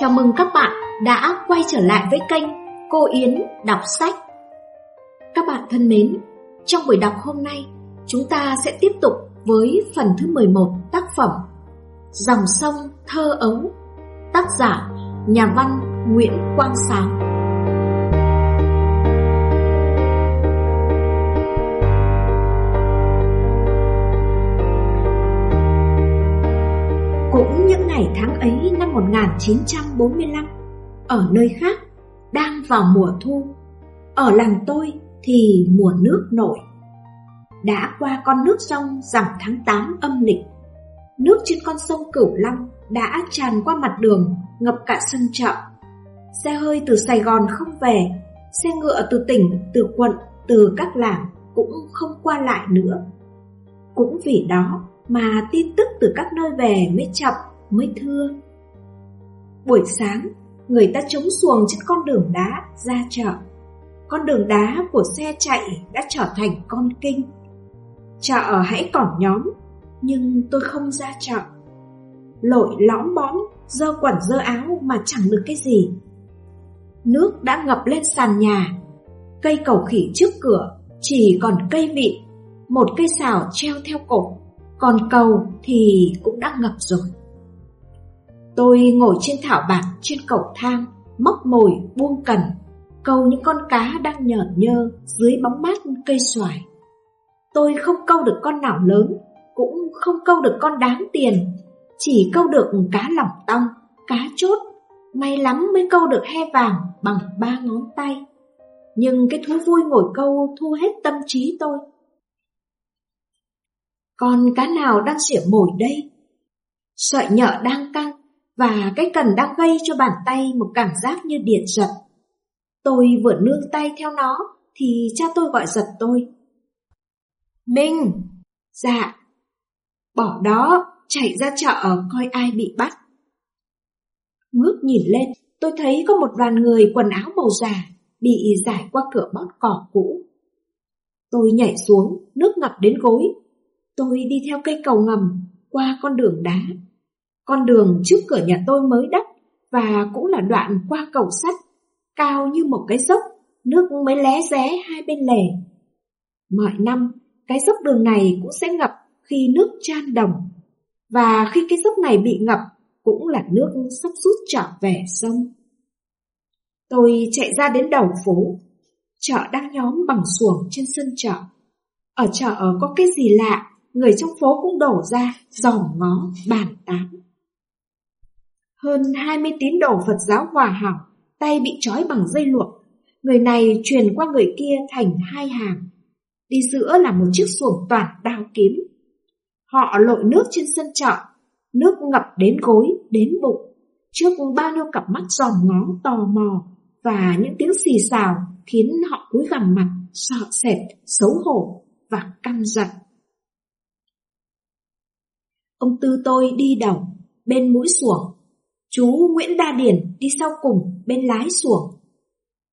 Chào mừng các bạn đã quay trở lại với kênh Cô Yến Đọc Sách. Các bạn thân mến, trong buổi đọc hôm nay, chúng ta sẽ tiếp tục với phần thứ 11 tác phẩm Dòng sông thơ ấu, tác giả nhà văn Nguyễn Quang Sáng. Cũng những ngày tháng ấy năm 1945 Ở nơi khác Đang vào mùa thu. Ở làng tôi thì mùa nước nổi. Đã qua con nước sông rằm tháng 8 âm lịch. Nước trên con sông Cửu Long đã tràn qua mặt đường Ngập cả sân chợ. Xe hơi từ Sài Gòn không về Xe ngựa từ tỉnh, từ quận, từ các làng Cũng không qua lại nữa. Cũng vì đó mà tin tức từ các nơi về mới chậm, mới thưa. Buổi sáng, người ta chống xuồng trên con đường đá ra chợ. Con đường đá của xe chạy đã trở thành con kinh. Chợ hãy còn nhóm, nhưng tôi không ra chợ. Lội lõm bõm, dơ quần dơ áo mà chẳng được cái gì. Nước đã ngập lên sàn nhà, cây cầu khỉ trước cửa chỉ còn cây mịn, một cây xào treo theo cột còn cầu thì cũng đã ngập rồi. Tôi ngồi trên thảo bạc trên cầu thang, móc mồi buông cần, câu những con cá đang nhợt nhơ dưới bóng mát cây xoài. Tôi không câu được con nào lớn, cũng không câu được con đáng tiền, chỉ câu được cá lỏng tong, cá chốt. May lắm mới câu được he vàng bằng ba ngón tay. Nhưng cái thú vui ngồi câu thu hết tâm trí tôi. Con cá nào đang xỉa mồi đây? Sợi nhợ đang căng và cái cần đang gây cho bàn tay một cảm giác như điện giật. Tôi vừa nương tay theo nó thì cha tôi gọi giật tôi. Minh! Dạ. Bỏ đó, chạy ra chợ coi ai bị bắt. Ngước nhìn lên, tôi thấy có một đoàn người quần áo màu già bị giải qua cửa bót cỏ cũ. Tôi nhảy xuống, nước ngập đến gối Tôi đi theo cây cầu ngầm qua con đường đá. Con đường trước cửa nhà tôi mới đắp và cũng là đoạn qua cầu sắt, cao như một cái dốc, nước mới lé ré hai bên lề. Mọi năm, cái dốc đường này cũng sẽ ngập khi nước tràn đồng. Và khi cái dốc này bị ngập, cũng là nước sắp rút trở về sông. Tôi chạy ra đến đầu phố. Chợ đang nhóm bằng xuồng trên sân chợ. Ở chợ có cái gì lạ người trong phố cũng đổ ra, dòm ngó, bàn tán. Hơn 20 tín đồ Phật giáo hòa hảo, tay bị trói bằng dây luộc. Người này truyền qua người kia thành hai hàng. Đi giữa là một chiếc xuồng toàn đao kiếm. Họ lội nước trên sân chợ, nước ngập đến gối, đến bụng. Trước bao nhiêu cặp mắt dòm ngó tò mò và những tiếng xì xào khiến họ cúi gằm mặt, sợ sệt, xấu hổ và căm giận. Ông Tư tôi đi đầu, bên mũi xuồng. Chú Nguyễn Đa Điển đi sau cùng, bên lái xuồng.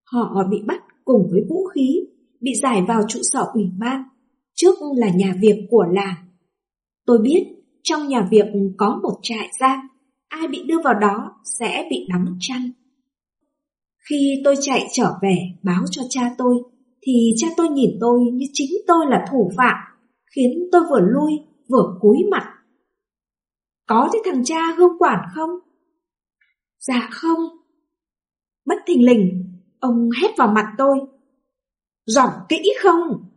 Họ bị bắt cùng với vũ khí, bị giải vào trụ sở ủy ban. Trước là nhà việc của làng. Tôi biết trong nhà việc có một trại giam, ai bị đưa vào đó sẽ bị đóng chăn. Khi tôi chạy trở về báo cho cha tôi, thì cha tôi nhìn tôi như chính tôi là thủ phạm, khiến tôi vừa lui vừa cúi mặt có thấy thằng cha hương quản không? Dạ không. Bất thình lình, ông hét vào mặt tôi. Giỏng kỹ không?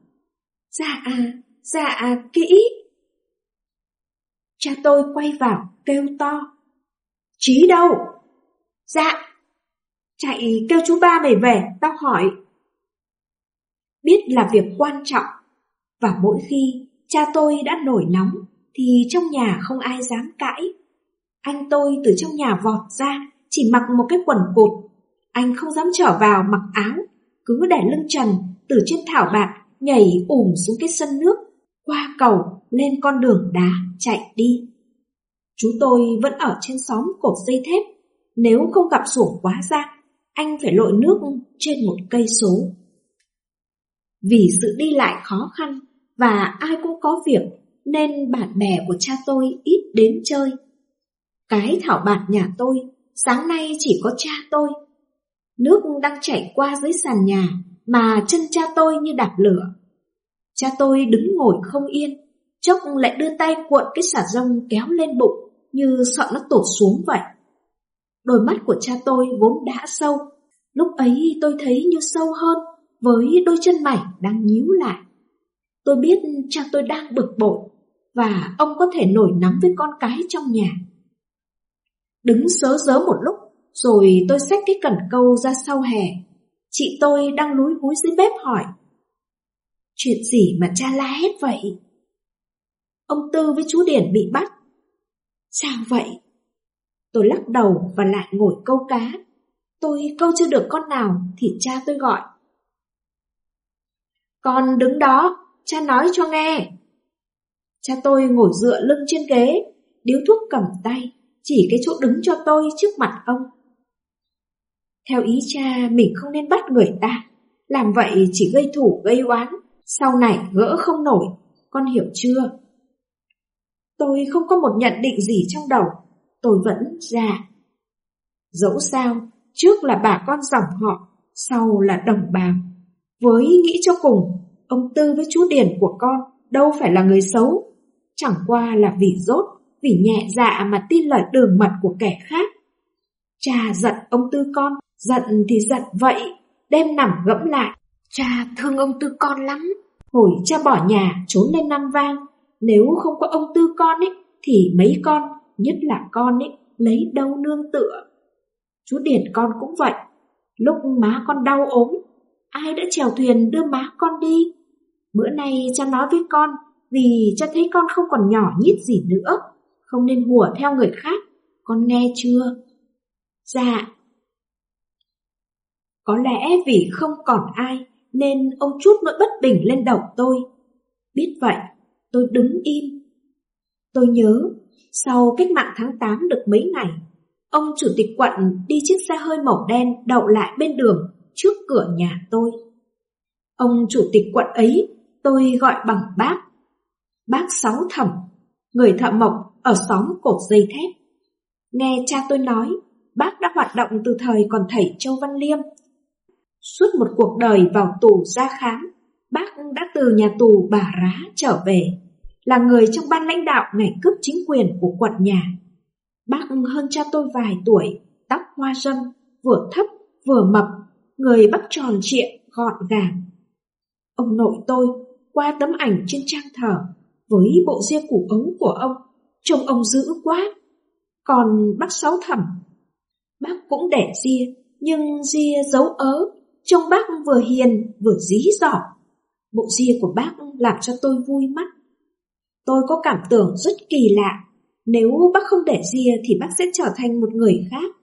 Dạ à, dạ à, kỹ. Cha tôi quay vào, kêu to. Chí đâu? Dạ. Chạy kêu chú ba mày về, tao hỏi. Biết là việc quan trọng, và mỗi khi cha tôi đã nổi nóng thì trong nhà không ai dám cãi. Anh tôi từ trong nhà vọt ra, chỉ mặc một cái quần cột. Anh không dám trở vào mặc áo, cứ để lưng trần từ trên thảo bạc nhảy ủng xuống cái sân nước, qua cầu lên con đường đá chạy đi. Chú tôi vẫn ở trên xóm cột dây thép, nếu không gặp xuồng quá ra, anh phải lội nước trên một cây số. Vì sự đi lại khó khăn và ai cũng có việc nên bạn bè của cha tôi ít đến chơi. Cái thảo bạt nhà tôi sáng nay chỉ có cha tôi. Nước đang chảy qua dưới sàn nhà mà chân cha tôi như đạp lửa. Cha tôi đứng ngồi không yên, chốc lại đưa tay cuộn cái xà rông kéo lên bụng như sợ nó tụt xuống vậy. Đôi mắt của cha tôi vốn đã sâu, lúc ấy tôi thấy như sâu hơn với đôi chân mảnh đang nhíu lại. Tôi biết cha tôi đang bực bội và ông có thể nổi nắm với con cái trong nhà. Đứng sớ dớ một lúc, rồi tôi xách cái cần câu ra sau hè. Chị tôi đang lúi húi dưới bếp hỏi. Chuyện gì mà cha la hết vậy? Ông Tư với chú Điển bị bắt. Sao vậy? Tôi lắc đầu và lại ngồi câu cá. Tôi câu chưa được con nào thì cha tôi gọi. Con đứng đó, cha nói cho nghe. Cha tôi ngồi dựa lưng trên ghế, điếu thuốc cầm tay, chỉ cái chỗ đứng cho tôi trước mặt ông. Theo ý cha, mình không nên bắt người ta, làm vậy chỉ gây thủ gây oán, sau này gỡ không nổi, con hiểu chưa? Tôi không có một nhận định gì trong đầu, tôi vẫn già. Dẫu sao, trước là bà con dòng họ, sau là đồng bào. Với nghĩ cho cùng, ông Tư với chú Điền của con đâu phải là người xấu, chẳng qua là vì rốt, vì nhẹ dạ mà tin lời đường mật của kẻ khác. Cha giận ông Tư con, giận thì giận vậy, đêm nằm gẫm lại. Cha thương ông Tư con lắm, hồi cha bỏ nhà trốn lên Nam Vang, nếu không có ông Tư con ấy, thì mấy con, nhất là con ấy, lấy đâu nương tựa. Chú Điển con cũng vậy, lúc má con đau ốm, ai đã chèo thuyền đưa má con đi? Bữa nay cha nói với con, vì cha thấy con không còn nhỏ nhít gì nữa, không nên hùa theo người khác, con nghe chưa? Dạ. Có lẽ vì không còn ai, nên ông chút nỗi bất bình lên đầu tôi. Biết vậy, tôi đứng im. Tôi nhớ, sau cách mạng tháng 8 được mấy ngày, ông chủ tịch quận đi chiếc xe hơi màu đen đậu lại bên đường trước cửa nhà tôi. Ông chủ tịch quận ấy tôi gọi bằng bác. Bác Sáu Thẩm, người thợ mộc ở xóm cột dây thép. Nghe cha tôi nói, bác đã hoạt động từ thời còn thầy Châu Văn Liêm. Suốt một cuộc đời vào tù ra khám, bác đã từ nhà tù bà rá trở về, là người trong ban lãnh đạo ngày cướp chính quyền của quận nhà. Bác hơn cha tôi vài tuổi, tóc hoa râm, vừa thấp vừa mập, người bắp tròn trịa, gọn gàng. Ông nội tôi, qua tấm ảnh trên trang thờ, với bộ ria củ ống của ông, trông ông dữ quá. Còn bác sáu thẩm, bác cũng đẻ ria, nhưng ria giấu ớ, trông bác vừa hiền vừa dí dỏm. Bộ ria của bác làm cho tôi vui mắt. Tôi có cảm tưởng rất kỳ lạ, nếu bác không để ria thì bác sẽ trở thành một người khác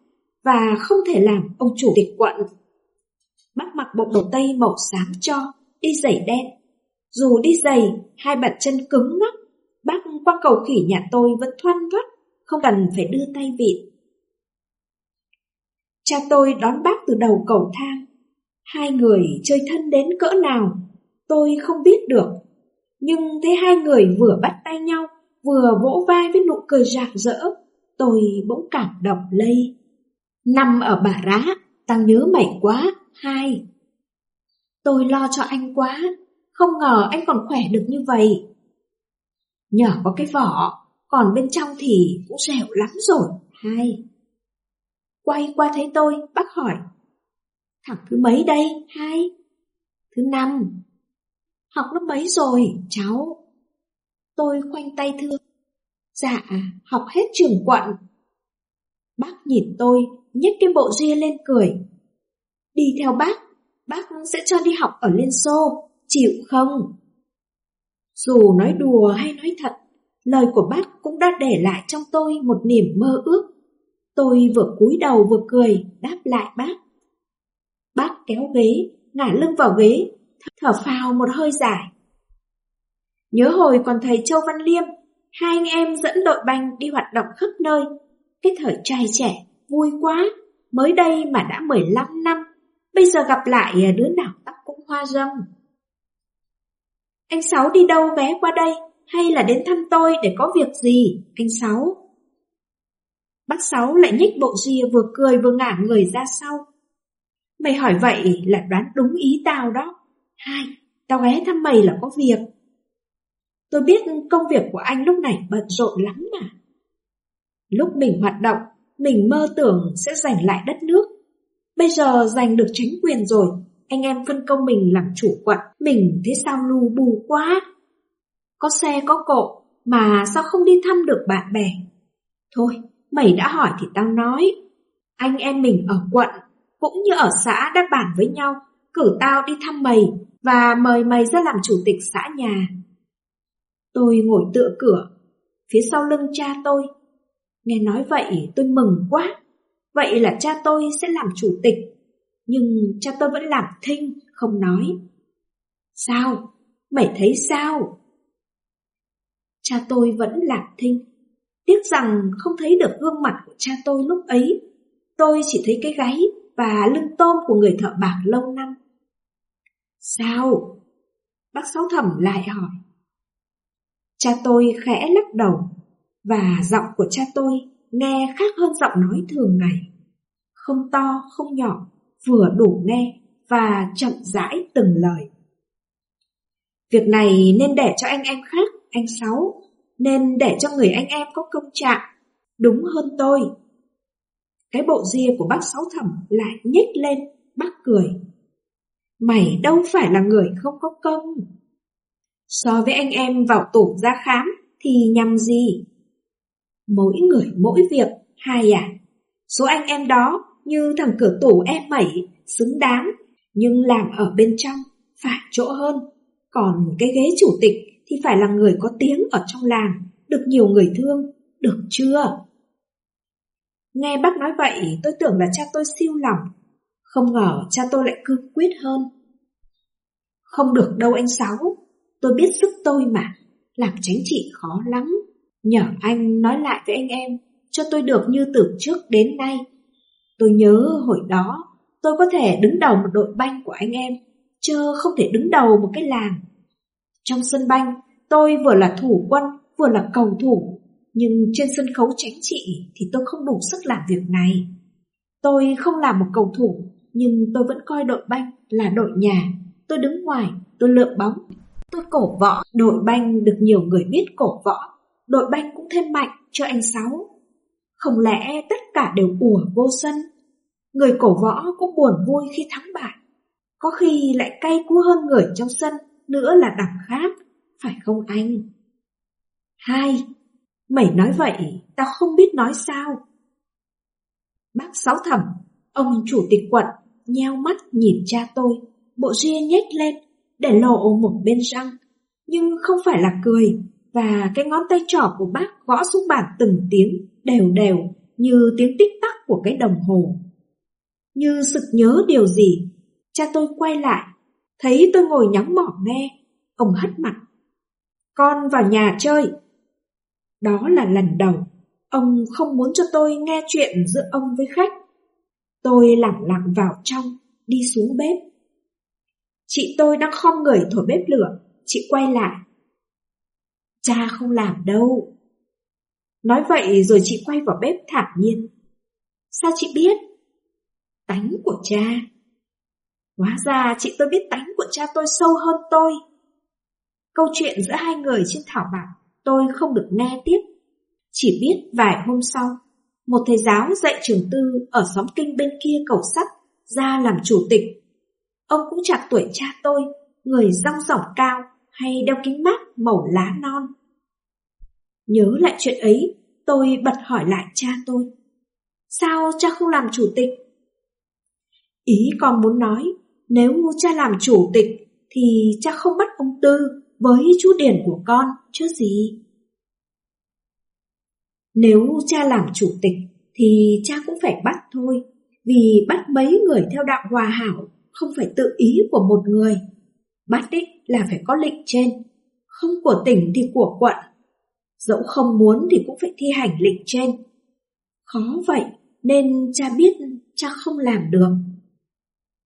và không thể làm ông chủ tịch quận. Bác mặc bộ đồ tây màu xám cho, đi giày đen. Dù đi giày, hai bàn chân cứng ngắc, bác qua cầu khỉ nhà tôi vẫn thoăn thoắt, không cần phải đưa tay vịn. Cha tôi đón bác từ đầu cầu thang. Hai người chơi thân đến cỡ nào, tôi không biết được. Nhưng thấy hai người vừa bắt tay nhau, vừa vỗ vai với nụ cười rạng rỡ, tôi bỗng cảm động lây. Nằm ở bà rá, tao nhớ mày quá, hai. Tôi lo cho anh quá, không ngờ anh còn khỏe được như vậy. Nhờ có cái vỏ, còn bên trong thì cũng dẻo lắm rồi, hai. Quay qua thấy tôi, bác hỏi. Thằng thứ mấy đây, hai? Thứ năm. Học lớp mấy rồi, cháu? Tôi khoanh tay thưa. Dạ, học hết trường quận. Bác nhìn tôi, nhếch cái bộ ria lên cười. Đi theo bác, bác sẽ cho đi học ở Liên Xô, chịu không? Dù nói đùa hay nói thật, lời của bác cũng đã để lại trong tôi một niềm mơ ước. Tôi vừa cúi đầu vừa cười, đáp lại bác. Bác kéo ghế, ngả lưng vào ghế, thở phào một hơi dài. Nhớ hồi còn thầy Châu Văn Liêm, hai anh em dẫn đội banh đi hoạt động khắp nơi. Cái thời trai trẻ, vui quá, mới đây mà đã 15 năm, bây giờ gặp lại đứa nào tóc cũng hoa râm. Anh Sáu đi đâu vé qua đây, hay là đến thăm tôi để có việc gì, anh Sáu? Bác Sáu lại nhích bộ ria vừa cười vừa ngả người ra sau. Mày hỏi vậy là đoán đúng ý tao đó. Hai, tao ghé thăm mày là có việc. Tôi biết công việc của anh lúc này bận rộn lắm mà. Lúc mình hoạt động, mình mơ tưởng sẽ giành lại đất nước. Bây giờ giành được chính quyền rồi, anh em phân công mình làm chủ quận, mình thế sao lù bù quá. Có xe có cộ, mà sao không đi thăm được bạn bè? Thôi, mày đã hỏi thì tao nói. Anh em mình ở quận, cũng như ở xã đã bàn với nhau, cử tao đi thăm mày và mời mày ra làm chủ tịch xã nhà. Tôi ngồi tựa cửa, phía sau lưng cha tôi. Nghe nói vậy tôi mừng quá. Vậy là cha tôi sẽ làm chủ tịch. Nhưng cha tôi vẫn làm thinh, không nói. Sao? Mày thấy sao? Cha tôi vẫn làm thinh. Tiếc rằng không thấy được gương mặt của cha tôi lúc ấy. Tôi chỉ thấy cái gáy và lưng tôm của người thợ bạc lâu năm. Sao? Bác Sáu Thẩm lại hỏi. Cha tôi khẽ lắc đầu, và giọng của cha tôi nghe khác hơn giọng nói thường ngày. Không to, không nhỏ, vừa đủ nghe và chậm rãi từng lời. Việc này nên để cho anh em khác, anh Sáu, nên để cho người anh em có công trạng, đúng hơn tôi. Cái bộ ria của bác Sáu Thẩm lại nhếch lên, bác cười. Mày đâu phải là người không có công. So với anh em vào tủ ra khám thì nhằm gì? Mỗi người mỗi việc, hai à. Số anh em đó như thằng cửa tủ em mẩy, xứng đáng, nhưng làm ở bên trong, phải chỗ hơn. Còn cái ghế chủ tịch thì phải là người có tiếng ở trong làng, được nhiều người thương, được chưa? Nghe bác nói vậy tôi tưởng là cha tôi siêu lòng, không ngờ cha tôi lại cương quyết hơn. Không được đâu anh Sáu, tôi biết sức tôi mà, làm tránh trị khó lắm. Nhờ anh nói lại với anh em, cho tôi được như từ trước đến nay. Tôi nhớ hồi đó, tôi có thể đứng đầu một đội banh của anh em, chứ không thể đứng đầu một cái làng. Trong sân banh, tôi vừa là thủ quân, vừa là cầu thủ, nhưng trên sân khấu chính trị thì tôi không đủ sức làm việc này. Tôi không làm một cầu thủ, nhưng tôi vẫn coi đội banh là đội nhà. Tôi đứng ngoài, tôi lượm bóng, tôi cổ võ. Đội banh được nhiều người biết cổ võ, đội banh cũng thêm mạnh cho anh Sáu. Không lẽ tất cả đều ủa vô sân? Người cổ võ cũng buồn vui khi thắng bại. Có khi lại cay cú hơn người trong sân, nữa là đẳng khác, phải không anh? Hai, mày nói vậy, tao không biết nói sao. Bác Sáu Thẩm, ông chủ tịch quận, nheo mắt nhìn cha tôi, bộ ria nhếch lên, để lộ một bên răng, nhưng không phải là cười, và cái ngón tay trỏ của bác gõ xuống bàn từng tiếng, đều đều, như tiếng tích tắc của cái đồng hồ. Như sực nhớ điều gì, cha tôi quay lại, thấy tôi ngồi nhắm mỏ nghe, ông hất mặt. Con vào nhà chơi. Đó là lần đầu, ông không muốn cho tôi nghe chuyện giữa ông với khách. Tôi lặng lặng vào trong, đi xuống bếp. Chị tôi đang khom người thổi bếp lửa, chị quay lại. Cha không làm đâu. Nói vậy rồi chị quay vào bếp thản nhiên. Sao chị biết? Tánh của cha. Hóa ra chị tôi biết tánh của cha tôi sâu hơn tôi. Câu chuyện giữa hai người trên thảo bạc tôi không được nghe tiếp. Chỉ biết vài hôm sau, một thầy giáo dạy trường tư ở xóm kinh bên kia cầu sắt ra làm chủ tịch. Ông cũng chạc tuổi cha tôi, người rong rỏng cao hay đeo kính mát màu lá non. Nhớ lại chuyện ấy, tôi bật hỏi lại cha tôi. Sao cha không làm chủ tịch? Ý con muốn nói, nếu cha làm chủ tịch thì cha không bắt ông Tư với chú Điển của con chứ gì. Nếu cha làm chủ tịch thì cha cũng phải bắt thôi, vì bắt mấy người theo đạo hòa hảo không phải tự ý của một người. Bắt đích là phải có lệnh trên, không của tỉnh thì của quận. Dẫu không muốn thì cũng phải thi hành lệnh trên. Khó vậy nên cha biết cha không làm được.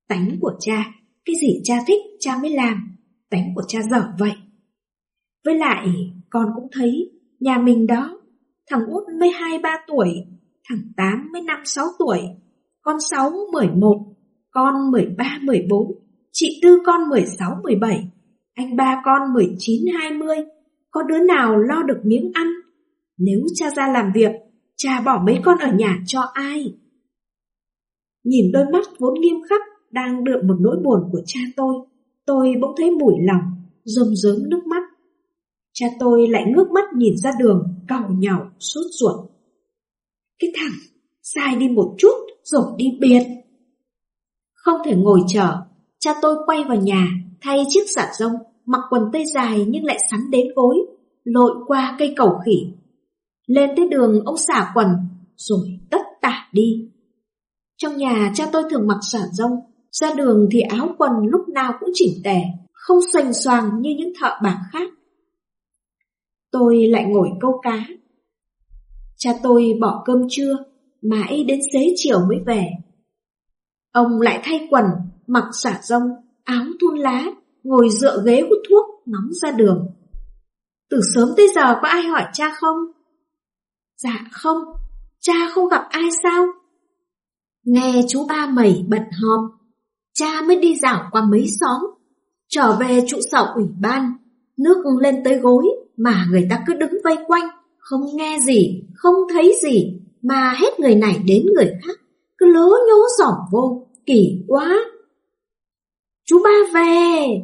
Tánh của cha, cái gì cha thích cha mới làm, tánh của cha dở vậy. Với lại con cũng thấy nhà mình đó, thằng út mới hai ba tuổi, thằng Tám mới năm sáu tuổi, con Sáu mười một, con mười ba mười bốn, chị Tư con mười sáu mười bảy, anh ba con mười chín hai mươi, có đứa nào lo được miếng ăn? Nếu cha ra làm việc, cha bỏ mấy con ở nhà cho ai? Nhìn đôi mắt vốn nghiêm khắc đang đượm một nỗi buồn của cha tôi, tôi bỗng thấy mủi lòng, rơm rớm nước mắt. Cha tôi lại ngước mắt nhìn ra đường, cau nhàu, sốt ruột. Cái thằng, sai đi một chút rồi đi biệt. Không thể ngồi chờ, cha tôi quay vào nhà, thay chiếc xả rông, mặc quần tây dài nhưng lại sắn đến gối, lội qua cây cầu khỉ. Lên tới đường ông xả quần, rồi tất tả đi. Trong nhà cha tôi thường mặc xả rông, ra đường thì áo quần lúc nào cũng chỉnh tề, không xoành xoàng như những thợ bạc khác. Tôi lại ngồi câu cá. Cha tôi bỏ cơm trưa, mãi đến xế chiều mới về. Ông lại thay quần, mặc xả rông, áo thun lá, ngồi dựa ghế hút thuốc, ngắm ra đường. Từ sớm tới giờ có ai hỏi cha không? Dạ không, cha không gặp ai sao? Nghe chú ba mẩy bận họp, cha mới đi dạo qua mấy xóm, trở về trụ sở ủy ban, nước lên tới gối mà người ta cứ đứng vây quanh, không nghe gì, không thấy gì, mà hết người này đến người khác, cứ lố nhố giỏm vô, kỳ quá. Chú ba về!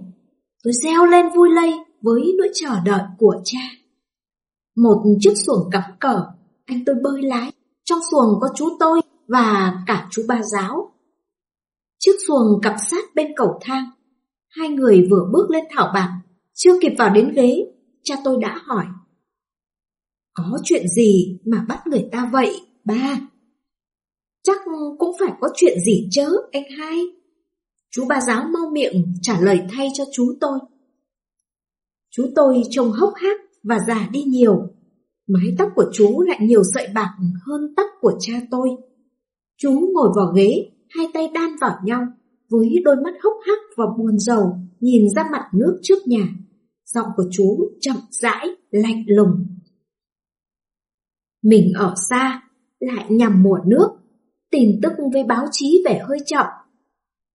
Rồi reo lên vui lây với nỗi chờ đợi của cha. Một chiếc xuồng cắm cờ, anh tôi bơi lái, trong xuồng có chú tôi và cả chú ba giáo. Chiếc xuồng cặp sát bên cầu thang, hai người vừa bước lên thảo bạc, chưa kịp vào đến ghế, cha tôi đã hỏi. Có chuyện gì mà bắt người ta vậy, ba? Chắc cũng phải có chuyện gì chớ, anh hai. Chú ba giáo mau miệng trả lời thay cho chú tôi. Chú tôi trông hốc hác và già đi nhiều. Mái tóc của chú lại nhiều sợi bạc hơn tóc của cha tôi. Chú ngồi vào ghế, hai tay đan vào nhau, với đôi mắt hốc hác và buồn rầu, nhìn ra mặt nước trước nhà. Giọng của chú chậm rãi, lạnh lùng. Mình ở xa, lại nhằm mùa nước, tin tức với báo chí về hơi chậm.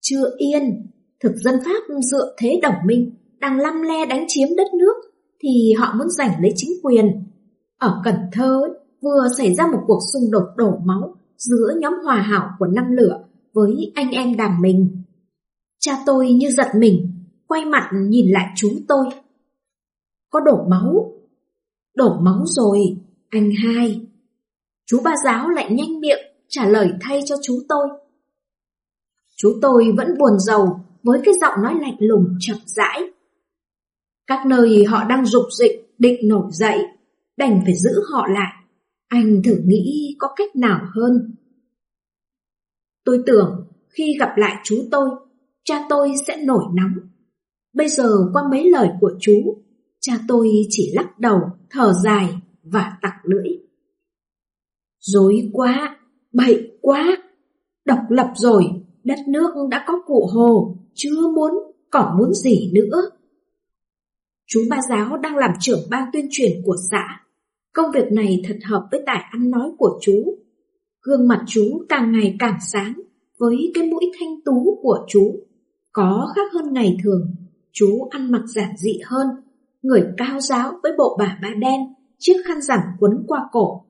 Chưa yên, thực dân Pháp dựa thế đồng minh, đang lăm le đánh chiếm đất nước, thì họ muốn giành lấy chính quyền. Ở Cần Thơ vừa xảy ra một cuộc xung đột đổ máu giữa nhóm hòa hảo của năm lửa với anh em đàn mình. Cha tôi như giật mình, quay mặt nhìn lại chú tôi. Có đổ máu. Đổ máu rồi, anh hai. Chú ba giáo lại nhanh miệng trả lời thay cho chú tôi. Chú tôi vẫn buồn giàu với cái giọng nói lạnh lùng chậm rãi. Các nơi họ đang dục dịch, định nổi dậy, đành phải giữ họ lại. Anh thử nghĩ có cách nào hơn. Tôi tưởng khi gặp lại chú tôi, cha tôi sẽ nổi nóng. Bây giờ qua mấy lời của chú, cha tôi chỉ lắc đầu, thở dài và tặc lưỡi. Dối quá, bậy quá, độc lập rồi, đất nước đã có cụ Hồ, chưa muốn, còn muốn gì nữa. Chú ba giáo đang làm trưởng ban tuyên truyền của xã. Công việc này thật hợp với tài ăn nói của chú. Gương mặt chú càng ngày càng sáng, với cái mũi thanh tú của chú. Có khác hơn ngày thường, chú ăn mặc giản dị hơn, người cao giáo với bộ bà ba đen, chiếc khăn rằn quấn qua cổ.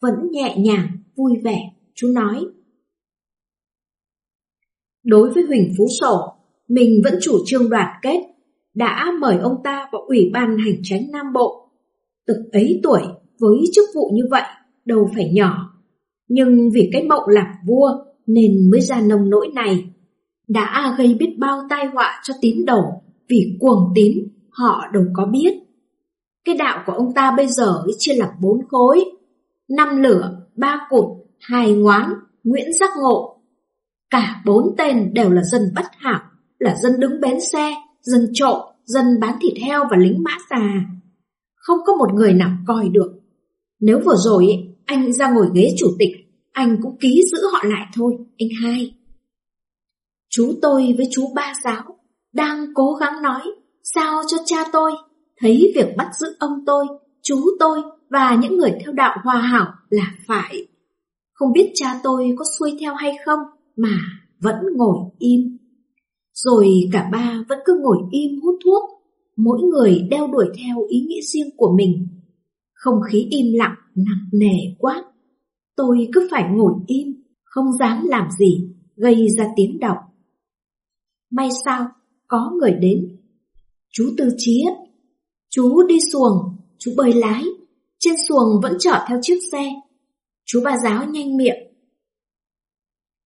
Vẫn nhẹ nhàng, vui vẻ, chú nói. Đối với Huỳnh Phú Sổ, mình vẫn chủ trương đoàn kết, đã mời ông ta vào Ủy ban Hành tránh Nam Bộ. Từ ấy tuổi, với chức vụ như vậy, đâu phải nhỏ. Nhưng vì cái mộng làm vua nên mới ra nông nỗi này. Đã gây biết bao tai họa cho tín đồ, vì cuồng tín họ đâu có biết. Cái đạo của ông ta bây giờ chia làm bốn khối, năm lửa, ba cụt, hai ngoán, Nguyễn Giác Ngộ. Cả bốn tên đều là dân bất hảo, là dân đứng bến xe, dân trộm, dân bán thịt heo và lính mã tà. Không có một người nào coi được. Nếu vừa rồi anh ra ngồi ghế chủ tịch anh cũng ký giữ họ lại thôi, anh hai. Chú tôi với chú ba giáo đang cố gắng nói sao cho cha tôi thấy việc bắt giữ ông tôi, chú tôi và những người theo đạo hòa hảo là phải. Không biết cha tôi có xuôi theo hay không mà vẫn ngồi im. Rồi cả ba vẫn cứ ngồi im hút thuốc, mỗi người đeo đuổi theo ý nghĩ riêng của mình. Không khí im lặng nặng nề quá. Tôi cứ phải ngồi im, không dám làm gì, gây ra tiếng động. May sao, có người đến. Chú Tư Chí chú đi xuồng, chú bơi lái, trên xuồng vẫn chở theo chiếc xe. Chú bà giáo nhanh miệng.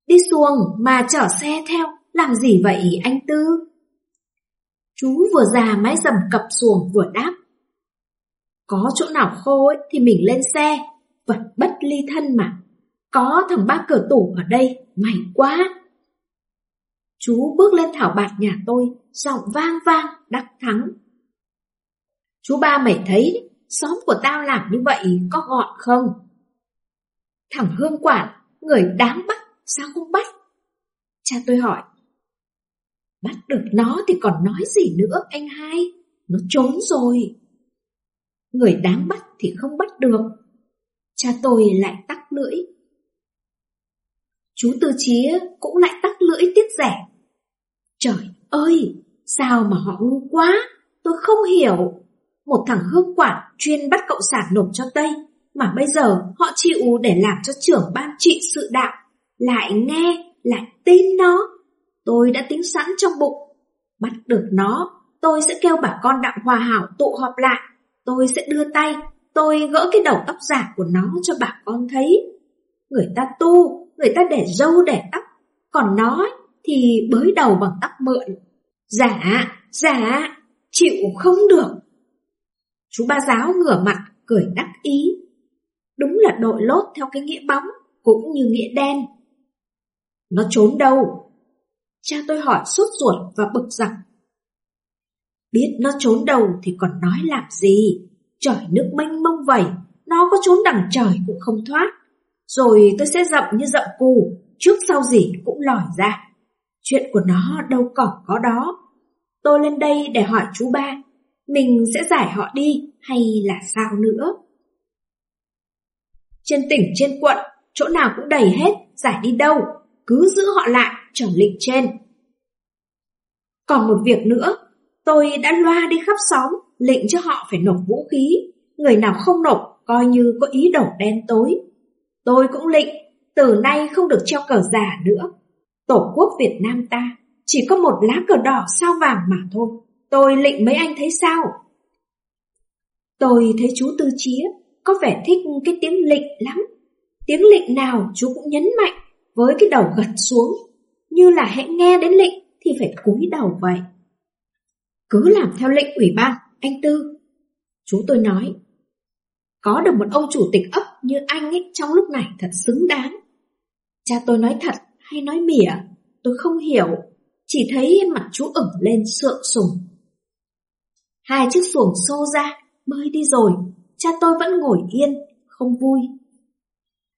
Đi xuồng mà chở xe theo, làm gì vậy anh Tư? Chú vừa già mái dầm cập xuồng vừa đáp. Có chỗ nào khô ấy thì mình lên xe, vật bất ly thân mà. Có thằng ba cửa tủ ở đây, may quá. Chú bước lên thảo bạt nhà tôi, giọng vang vang, đắc thắng. Chú ba mày thấy, xóm của tao làm như vậy có gọn không? Thằng Hương Quản, người đáng bắt, sao không bắt? Cha tôi hỏi. Bắt được nó thì còn nói gì nữa anh hai, nó trốn rồi. Người đáng bắt thì không bắt được. Cha tôi lại tắc lưỡi. Chú Tư Chí cũng lại tắc lưỡi tiếc rẻ. Trời ơi, sao mà họ ngu quá, tôi không hiểu. Một thằng hương quản chuyên bắt cậu sản nộp cho Tây, mà bây giờ họ chịu để làm cho trưởng ban trị sự đạo. Lại nghe, lại tin nó. Tôi đã tính sẵn trong bụng. Bắt được nó, tôi sẽ kêu bà con đặng hòa hảo tụ họp lại. Tôi sẽ đưa tay, tôi gỡ cái đầu tóc giả của nó cho bà con thấy. Người ta tu, người ta để râu để tóc, còn nó thì bới đầu bằng tóc mượn. Giả, giả, chịu không được. Chú ba giáo ngửa mặt, cười đắc ý. Đúng là đội lốt theo cái nghĩa bóng, cũng như nghĩa đen. Nó trốn đâu? Cha tôi hỏi sốt ruột và bực dọc. Biết nó trốn đâu thì còn nói làm gì? Trời nước mênh mông vậy, nó có trốn đằng trời cũng không thoát. Rồi tôi sẽ dậm như dậm cù, trước sau gì cũng lòi ra. Chuyện của nó đâu còn có đó. Tôi lên đây để hỏi chú ba, mình sẽ giải họ đi hay là sao nữa? Trên tỉnh trên quận, chỗ nào cũng đầy hết, giải đi đâu, cứ giữ họ lại, trở lịch trên. Còn một việc nữa, tôi đã loa đi khắp xóm, lệnh cho họ phải nộp vũ khí, người nào không nộp coi như có ý đồ đen tối. Tôi cũng lệnh, từ nay không được treo cờ giả nữa. Tổ quốc Việt Nam ta chỉ có một lá cờ đỏ sao vàng mà thôi. Tôi lệnh mấy anh thấy sao? Tôi thấy chú Tư Chía có vẻ thích cái tiếng lệnh lắm. Tiếng lệnh nào chú cũng nhấn mạnh với cái đầu gật xuống, như là hãy nghe đến lệnh thì phải cúi đầu vậy. Cứ làm theo lệnh ủy ban, anh Tư. Chú tôi nói, có được một ông chủ tịch ấp như anh ấy trong lúc này thật xứng đáng. Cha tôi nói thật hay nói mỉa, tôi không hiểu, chỉ thấy mặt chú ửng lên sượng sùng. Hai chiếc xuồng xô ra, bơi đi rồi, cha tôi vẫn ngồi yên, không vui.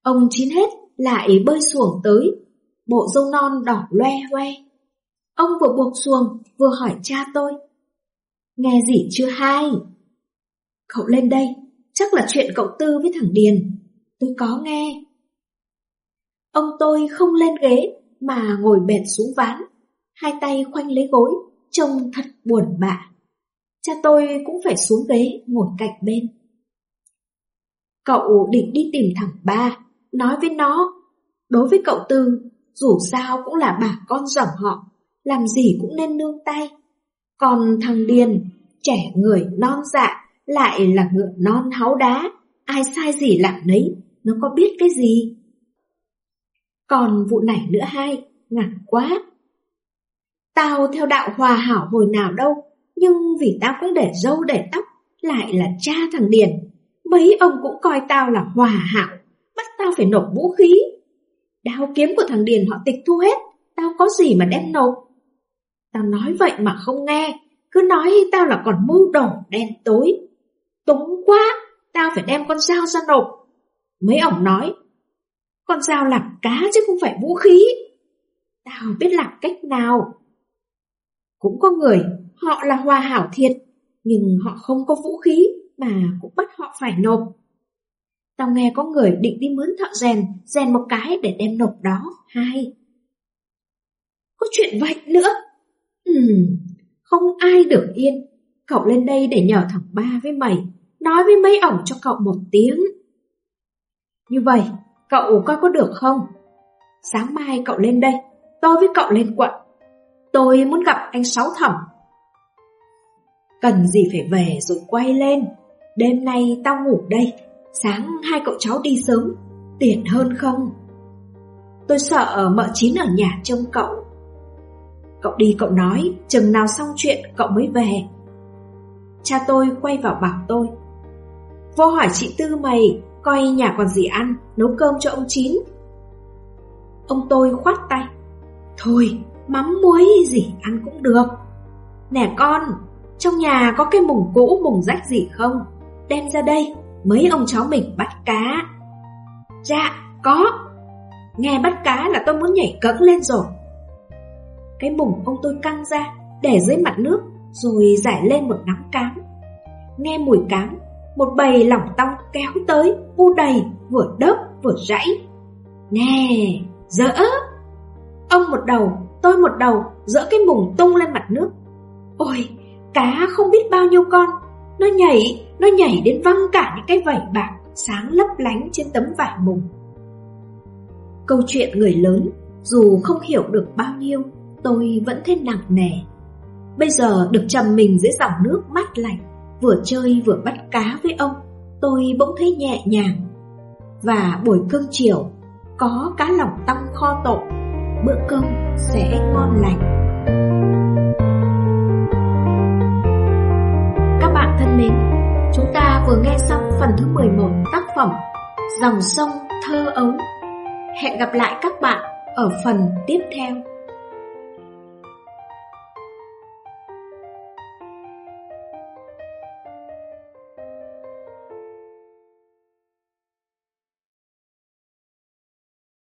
Ông chín hết lại bơi xuồng tới, bộ rông non đỏ loe hoe. Ông vừa buộc xuồng vừa hỏi cha tôi. Nghe gì chưa hay? Cậu lên đây, chắc là chuyện cậu Tư với thằng Điền. Tôi có nghe. Ông tôi không lên ghế mà ngồi bệt xuống ván, hai tay khoanh lấy gối, trông thật buồn bã. Cha tôi cũng phải xuống ghế ngồi cạnh bên. Cậu định đi tìm thằng ba, nói với nó. Đối với cậu Tư, dù sao cũng là bà con dòng họ, làm gì cũng nên nương tay. Còn thằng Điền, trẻ người non dạ, lại là ngựa non háu đá, ai sai gì làm nấy, nó có biết cái gì. Còn vụ này nữa hai, ngặt quá. Tao theo đạo hòa hảo hồi nào đâu, nhưng vì tao cũng để râu để tóc, lại là cha thằng Điền. Mấy ông cũng coi tao là hòa hảo, bắt tao phải nộp vũ khí. Đao kiếm của thằng Điền họ tịch thu hết, tao có gì mà đem nộp. Tao nói vậy mà không nghe, cứ nói tao là còn mưu đồ đen tối. Túng quá, tao phải đem con dao ra nộp. Mấy ông nói, con dao làm cá chứ không phải vũ khí. Tao biết làm cách nào. Cũng có người, họ là hòa hảo thiệt, nhưng họ không có vũ khí mà cũng bắt họ phải nộp. Tao nghe có người định đi mướn thợ rèn, rèn một cái để đem nộp đó. Hai. Có chuyện vậy nữa. Ừm, không ai được yên. Cậu lên đây để nhờ thằng ba với mày, nói với mấy ổng cho cậu một tiếng. Như vậy, cậu coi có được không? Sáng mai cậu lên đây, tôi với cậu lên quận. Tôi muốn gặp anh Sáu Thẩm. Cần gì phải về rồi quay lên. Đêm nay tao ngủ đây, sáng hai cậu cháu đi sớm, tiện hơn không? Tôi sợ mợ chín ở nhà trông cậu. Cậu đi cậu nói, chừng nào xong chuyện cậu mới về. Cha tôi quay vào bảo tôi. Vô hỏi chị Tư mày, coi nhà còn gì ăn, nấu cơm cho ông Chín. Ông tôi khoát tay. Thôi, mắm muối gì ăn cũng được. Nè con, trong nhà có cái mùng cũ mùng rách gì không? Đem ra đây, mấy ông cháu mình bắt cá. Dạ, có. Nghe bắt cá là tôi muốn nhảy cẫng lên rồi. Cái mùng ông tôi căng ra, để dưới mặt nước, rồi giải lên một nắm cám. Nghe mùi cám, một bầy lỏng tong kéo tới, u đầy, vừa đớp vừa rãy. Nè, dỡ! Ông một đầu, tôi một đầu, dỡ cái mùng tung lên mặt nước. Ôi, cá không biết bao nhiêu con, nó nhảy, nó nhảy đến văng cả những cái vảy bạc sáng lấp lánh trên tấm vải mùng. Câu chuyện người lớn, dù không hiểu được bao nhiêu, tôi vẫn thấy nặng nề. Bây giờ được trầm mình dưới dòng nước mát lạnh, vừa chơi vừa bắt cá với ông, tôi bỗng thấy nhẹ nhàng. Và buổi cơm chiều, có cá lỏng tăm kho tộ, bữa cơm sẽ ngon lành. Thân mến, chúng ta vừa nghe xong phần thứ 11 tác phẩm Dòng sông thơ ấu. Hẹn gặp lại các bạn ở phần tiếp theo.